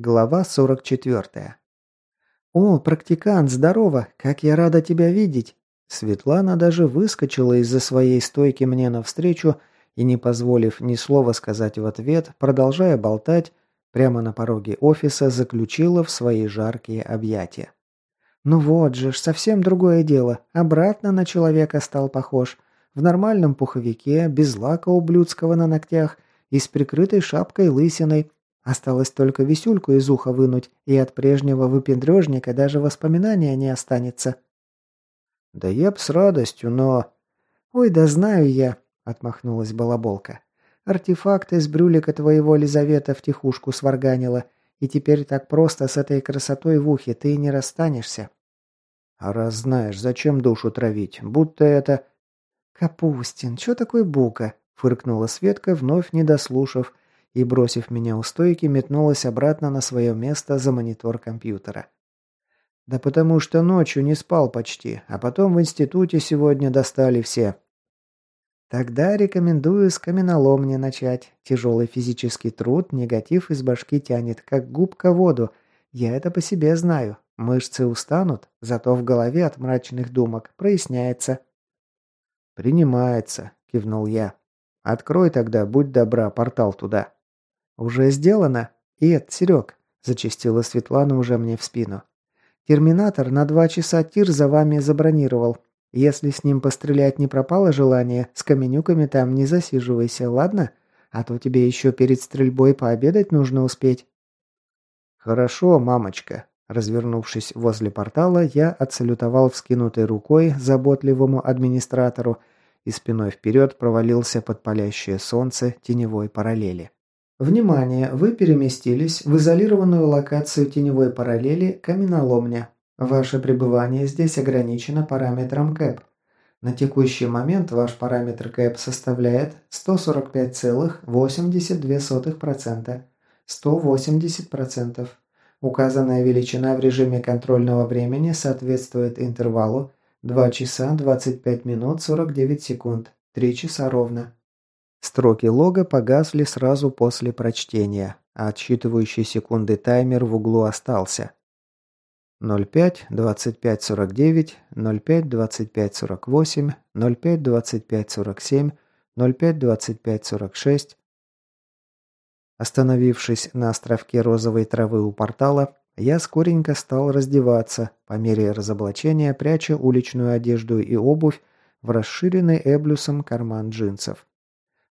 Глава 44. «О, практикант, здорово! Как я рада тебя видеть!» Светлана даже выскочила из-за своей стойки мне навстречу и, не позволив ни слова сказать в ответ, продолжая болтать, прямо на пороге офиса заключила в свои жаркие объятия. «Ну вот же ж, совсем другое дело. Обратно на человека стал похож. В нормальном пуховике, без лака ублюдского на ногтях и с прикрытой шапкой лысиной. Осталось только висюльку из уха вынуть, и от прежнего выпендрежника даже воспоминания не останется». «Да я б с радостью, но...» «Ой, да знаю я», — отмахнулась балаболка. «Артефакт из брюлика твоего Лизавета в тихушку сварганила, и теперь так просто с этой красотой в ухе ты не расстанешься». «А раз знаешь, зачем душу травить? Будто это...» «Капустин, чё такой бука?» — фыркнула Светка, вновь не дослушав, и, бросив меня у стойки, метнулась обратно на свое место за монитор компьютера. Да потому что ночью не спал почти, а потом в институте сегодня достали все. Тогда рекомендую с каменоломни начать. Тяжелый физический труд негатив из башки тянет, как губка воду. Я это по себе знаю. Мышцы устанут, зато в голове от мрачных думок проясняется. «Принимается», — кивнул я. «Открой тогда, будь добра, портал туда». «Уже сделано? Эд, Серег», — зачастила Светлана уже мне в спину. Терминатор на два часа тир за вами забронировал. Если с ним пострелять не пропало желание, с каменюками там не засиживайся, ладно? А то тебе еще перед стрельбой пообедать нужно успеть». «Хорошо, мамочка». Развернувшись возле портала, я отсалютовал вскинутой рукой заботливому администратору и спиной вперед провалился под палящее солнце теневой параллели. Внимание! Вы переместились в изолированную локацию теневой параллели Каменоломня. Ваше пребывание здесь ограничено параметром КЭП. На текущий момент ваш параметр КЭП составляет 145,82%. 180%. Указанная величина в режиме контрольного времени соответствует интервалу 2 часа 25 минут 49 секунд. 3 часа ровно. Строки лога погасли сразу после прочтения, а отсчитывающий секунды таймер в углу остался. 05, 25, 49, 05, 25, 48, 05, 25, 47, 05, 25, 46. Остановившись на островке розовой травы у портала, я скоренько стал раздеваться, по мере разоблачения пряча уличную одежду и обувь в расширенный эблюсом карман джинсов.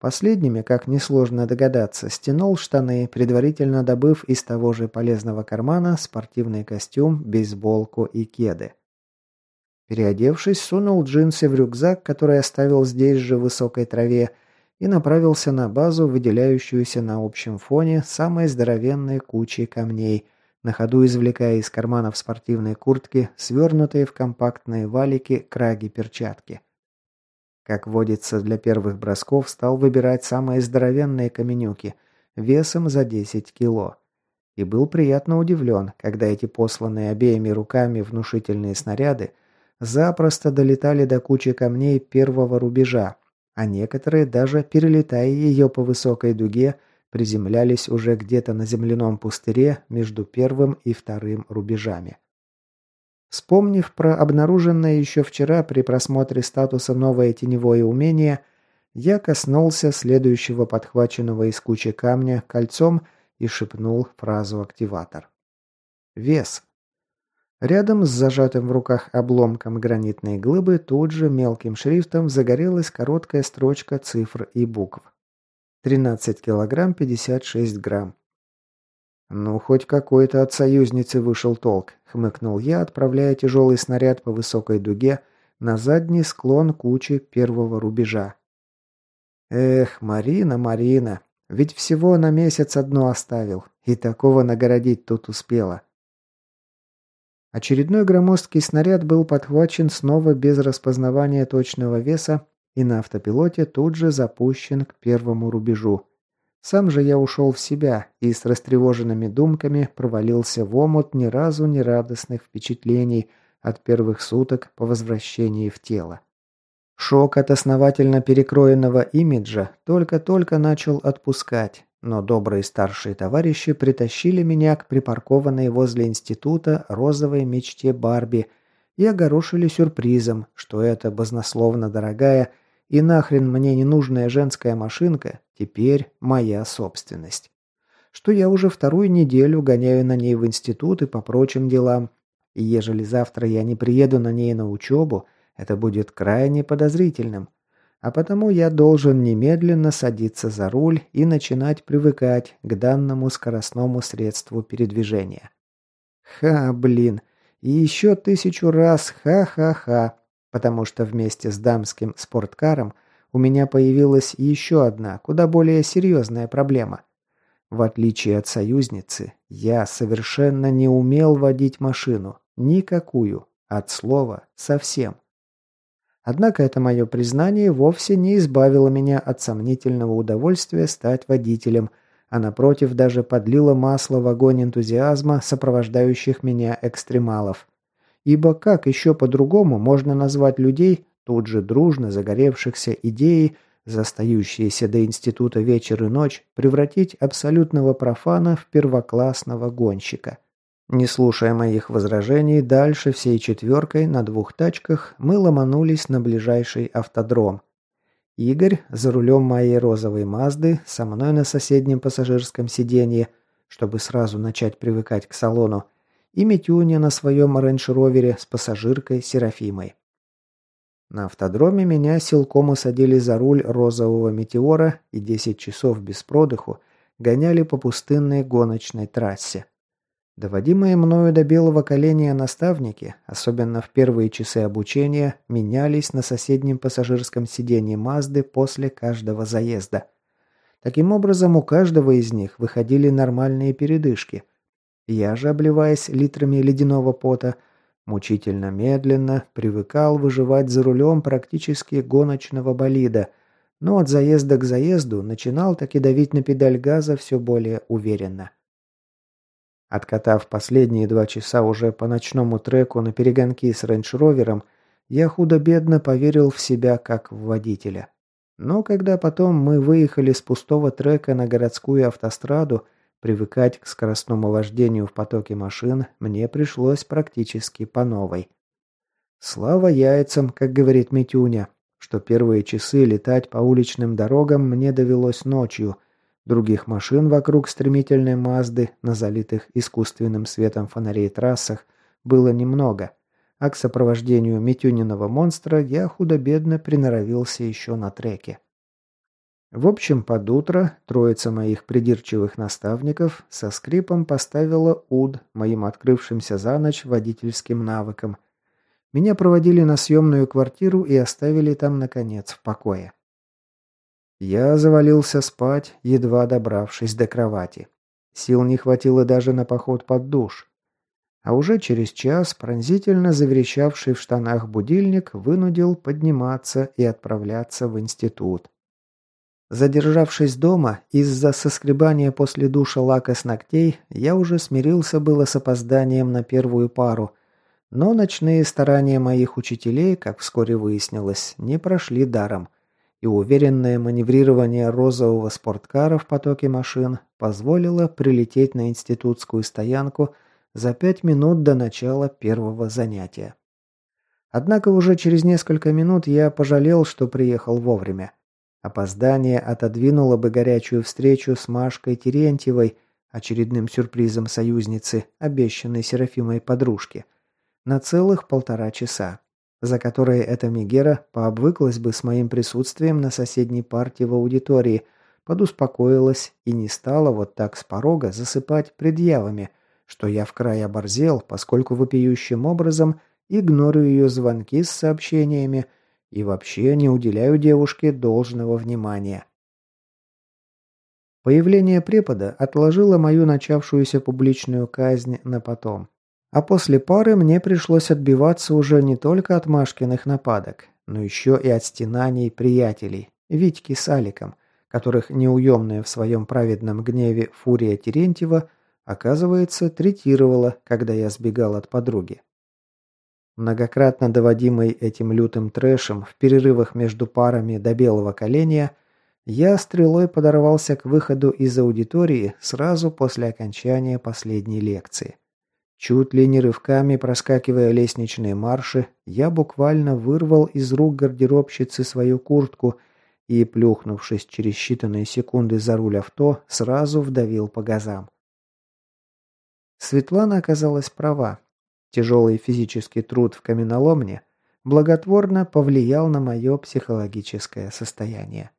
Последними, как несложно догадаться, стянул штаны, предварительно добыв из того же полезного кармана спортивный костюм, бейсболку и кеды. Переодевшись, сунул джинсы в рюкзак, который оставил здесь же в высокой траве, и направился на базу, выделяющуюся на общем фоне самой здоровенной кучей камней, на ходу извлекая из карманов спортивной куртки свернутые в компактные валики краги-перчатки. Как водится для первых бросков, стал выбирать самые здоровенные каменюки, весом за 10 кило. И был приятно удивлен, когда эти посланные обеими руками внушительные снаряды запросто долетали до кучи камней первого рубежа, а некоторые, даже перелетая ее по высокой дуге, приземлялись уже где-то на земляном пустыре между первым и вторым рубежами. Вспомнив про обнаруженное еще вчера при просмотре статуса новое теневое умение, я коснулся следующего подхваченного из кучи камня кольцом и шепнул фразу «активатор». Вес. Рядом с зажатым в руках обломком гранитной глыбы тут же мелким шрифтом загорелась короткая строчка цифр и букв. 13 килограмм 56 грамм. «Ну, хоть какой-то от союзницы вышел толк», — хмыкнул я, отправляя тяжелый снаряд по высокой дуге на задний склон кучи первого рубежа. «Эх, Марина, Марина, ведь всего на месяц одно оставил, и такого нагородить тут успела». Очередной громоздкий снаряд был подхвачен снова без распознавания точного веса и на автопилоте тут же запущен к первому рубежу. Сам же я ушел в себя и с растревоженными думками провалился в омут ни разу не радостных впечатлений от первых суток по возвращении в тело. Шок от основательно перекроенного имиджа только-только начал отпускать, но добрые старшие товарищи притащили меня к припаркованной возле института розовой мечте Барби и огорошили сюрпризом, что эта баснословно дорогая и нахрен мне ненужная женская машинка теперь моя собственность. Что я уже вторую неделю гоняю на ней в институт и по прочим делам, и ежели завтра я не приеду на ней на учебу, это будет крайне подозрительным – а потому я должен немедленно садиться за руль и начинать привыкать к данному скоростному средству передвижения. Ха, блин. И еще тысячу раз ха-ха-ха, потому что вместе с дамским спорткаром у меня появилась еще одна, куда более серьезная проблема. В отличие от союзницы, я совершенно не умел водить машину. Никакую. От слова совсем. Однако это мое признание вовсе не избавило меня от сомнительного удовольствия стать водителем, а напротив даже подлило масло в огонь энтузиазма сопровождающих меня экстремалов. Ибо как еще по-другому можно назвать людей, тут же дружно загоревшихся идеей, застающиеся до института вечер и ночь, превратить абсолютного профана в первоклассного гонщика – не слушая моих возражений, дальше всей четверкой на двух тачках мы ломанулись на ближайший автодром. Игорь за рулем моей розовой Мазды, со мной на соседнем пассажирском сиденье, чтобы сразу начать привыкать к салону, и Митюня на своем рейндж-ровере с пассажиркой Серафимой. На автодроме меня силком усадили за руль розового метеора и 10 часов без продыху гоняли по пустынной гоночной трассе. Доводимые мною до белого коленя наставники, особенно в первые часы обучения, менялись на соседнем пассажирском сиденье Мазды после каждого заезда. Таким образом, у каждого из них выходили нормальные передышки. Я же, обливаясь литрами ледяного пота, мучительно медленно привыкал выживать за рулем практически гоночного болида, но от заезда к заезду начинал таки давить на педаль газа все более уверенно. Откатав последние два часа уже по ночному треку на перегонки с рейндж-ровером, я худо-бедно поверил в себя как в водителя. Но когда потом мы выехали с пустого трека на городскую автостраду, привыкать к скоростному вождению в потоке машин мне пришлось практически по новой. Слава яйцам, как говорит Митюня, что первые часы летать по уличным дорогам мне довелось ночью – Других машин вокруг стремительной Мазды на залитых искусственным светом фонарей трассах было немного, а к сопровождению Митюниного монстра я худо-бедно приноровился еще на треке. В общем, под утро троица моих придирчивых наставников со скрипом поставила уд моим открывшимся за ночь водительским навыкам. Меня проводили на съемную квартиру и оставили там, наконец, в покое. Я завалился спать, едва добравшись до кровати. Сил не хватило даже на поход под душ. А уже через час пронзительно заверещавший в штанах будильник вынудил подниматься и отправляться в институт. Задержавшись дома, из-за соскребания после душа лака с ногтей, я уже смирился было с опозданием на первую пару, но ночные старания моих учителей, как вскоре выяснилось, не прошли даром – и уверенное маневрирование розового спорткара в потоке машин позволило прилететь на институтскую стоянку за пять минут до начала первого занятия. Однако уже через несколько минут я пожалел, что приехал вовремя. Опоздание отодвинуло бы горячую встречу с Машкой Терентьевой, очередным сюрпризом союзницы, обещанной Серафимой подружке, на целых полтора часа за которые эта Мегера пообвыклась бы с моим присутствием на соседней партии в аудитории, подуспокоилась и не стала вот так с порога засыпать предъявами, что я в край оборзел, поскольку вопиющим образом игнорю ее звонки с сообщениями и вообще не уделяю девушке должного внимания. Появление препода отложило мою начавшуюся публичную казнь на потом. А после пары мне пришлось отбиваться уже не только от Машкиных нападок, но еще и от стенаний приятелей, Витьки с Аликом, которых неуемная в своем праведном гневе фурия Терентьева, оказывается, третировала, когда я сбегал от подруги. Многократно доводимый этим лютым трэшем в перерывах между парами до белого коленя, я стрелой подорвался к выходу из аудитории сразу после окончания последней лекции. Чуть ли не рывками проскакивая лестничные марши, я буквально вырвал из рук гардеробщицы свою куртку и, плюхнувшись через считанные секунды за руль авто, сразу вдавил по газам. Светлана оказалась права. Тяжелый физический труд в каменоломне благотворно повлиял на мое психологическое состояние.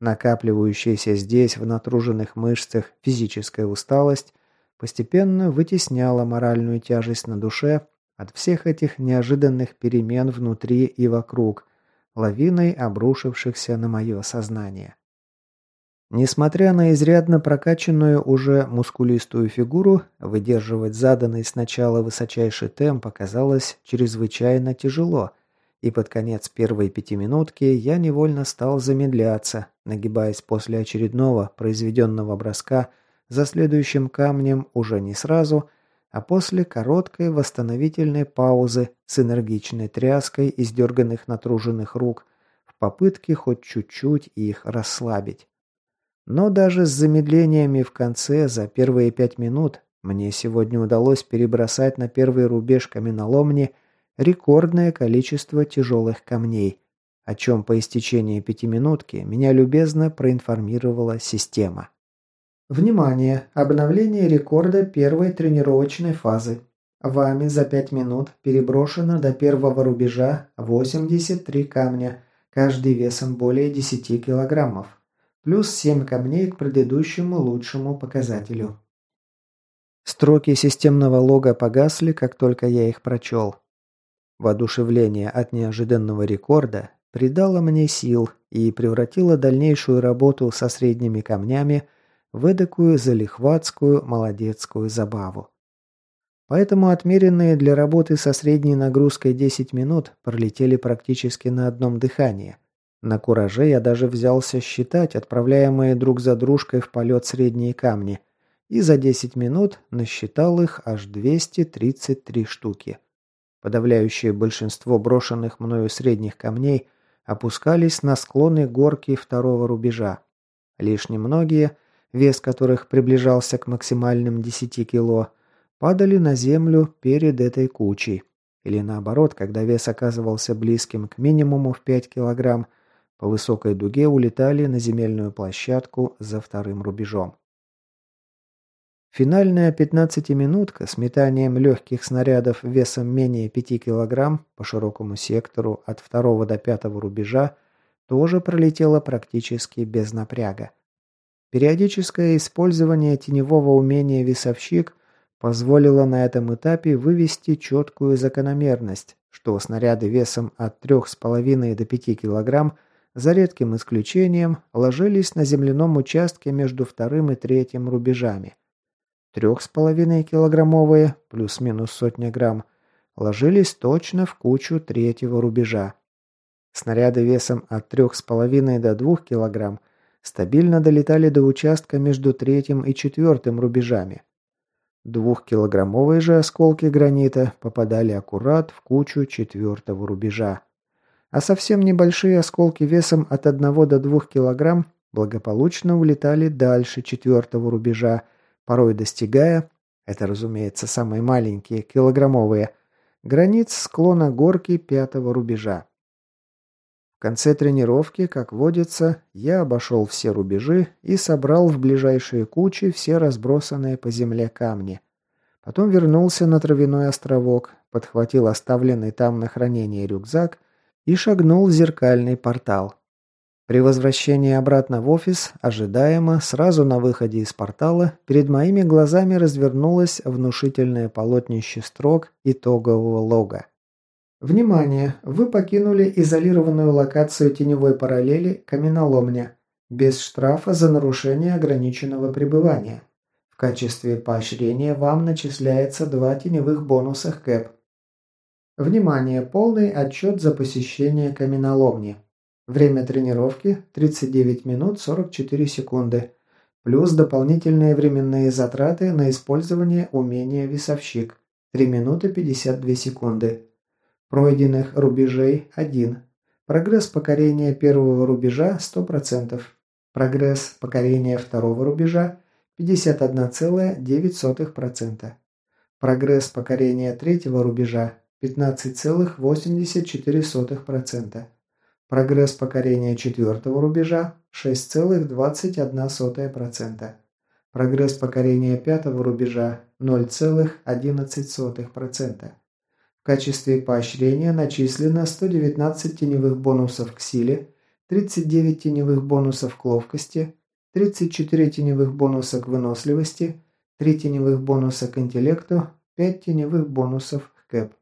Накапливающаяся здесь в натруженных мышцах физическая усталость постепенно вытесняла моральную тяжесть на душе от всех этих неожиданных перемен внутри и вокруг, лавиной обрушившихся на мое сознание. Несмотря на изрядно прокачанную уже мускулистую фигуру, выдерживать заданный сначала высочайший темп оказалось чрезвычайно тяжело, и под конец первой пятиминутки я невольно стал замедляться, нагибаясь после очередного произведенного броска за следующим камнем уже не сразу, а после короткой восстановительной паузы с энергичной тряской из дерганных натруженных рук в попытке хоть чуть-чуть их расслабить. Но даже с замедлениями в конце за первые пять минут мне сегодня удалось перебросать на первый рубеж каменоломни рекордное количество тяжелых камней, о чем по истечении пятиминутки меня любезно проинформировала система. Внимание! Обновление рекорда первой тренировочной фазы. Вами за 5 минут переброшено до первого рубежа 83 камня, каждый весом более 10 килограммов плюс 7 камней к предыдущему лучшему показателю. Строки системного лога погасли, как только я их прочел. Воодушевление от неожиданного рекорда придало мне сил и превратило дальнейшую работу со средними камнями в эдакую залихватскую молодецкую забаву. Поэтому отмеренные для работы со средней нагрузкой 10 минут пролетели практически на одном дыхании, на кураже я даже взялся считать отправляемые друг за дружкой в полет средние камни, и за 10 минут насчитал их аж 233 штуки. Подавляющее большинство брошенных мною средних камней опускались на склоны горки второго рубежа. Лишь немногие, вес которых приближался к максимальным 10 кило, падали на землю перед этой кучей. Или наоборот, когда вес оказывался близким к минимуму в 5 килограмм, по высокой дуге улетали на земельную площадку за вторым рубежом. Финальная 15-минутка с метанием легких снарядов весом менее 5 кг по широкому сектору от второго до пятого рубежа тоже пролетела практически без напряга. Периодическое использование теневого умения «Весовщик» позволило на этом этапе вывести четкую закономерность, что снаряды весом от 3,5 до 5 кг за редким исключением, ложились на земляном участке между вторым и третьим рубежами. Трех с половиной килограммовые, плюс-минус сотня грамм, ложились точно в кучу третьего рубежа. Снаряды весом от трех с половиной до двух килограмм стабильно долетали до участка между третьим и четвертым рубежами. Двухкилограммовые же осколки гранита попадали аккурат в кучу четвертого рубежа а совсем небольшие осколки весом от 1 до 2 кг благополучно улетали дальше четвертого рубежа, порой достигая, это, разумеется, самые маленькие, килограммовые, границ склона горки пятого рубежа. В конце тренировки, как водится, я обошел все рубежи и собрал в ближайшие кучи все разбросанные по земле камни. Потом вернулся на травяной островок, подхватил оставленный там на хранение рюкзак и шагнул в зеркальный портал. При возвращении обратно в офис, ожидаемо, сразу на выходе из портала, перед моими глазами развернулось внушительное полотнище строк итогового лога. Внимание! Вы покинули изолированную локацию теневой параллели Каменоломня без штрафа за нарушение ограниченного пребывания. В качестве поощрения вам начисляется два теневых бонуса КЭП. Внимание! Полный отчет за посещение каменоломни. Время тренировки 39 минут 44 секунды. Плюс дополнительные временные затраты на использование умения «Весовщик» 3 минуты 52 секунды. Пройденных рубежей 1. Прогресс покорения первого рубежа 100%. Прогресс покорения второго рубежа 51,9%. Прогресс покорения третьего рубежа 15,84%. Прогресс покорения четвертого рубежа 6,21%. Прогресс покорения пятого рубежа 0,11%. В качестве поощрения начислено 119 теневых бонусов к силе, 39 теневых бонусов к ловкости, 34 теневых бонуса к выносливости, 3 теневых бонуса к интеллекту, 5 теневых бонусов к кэп.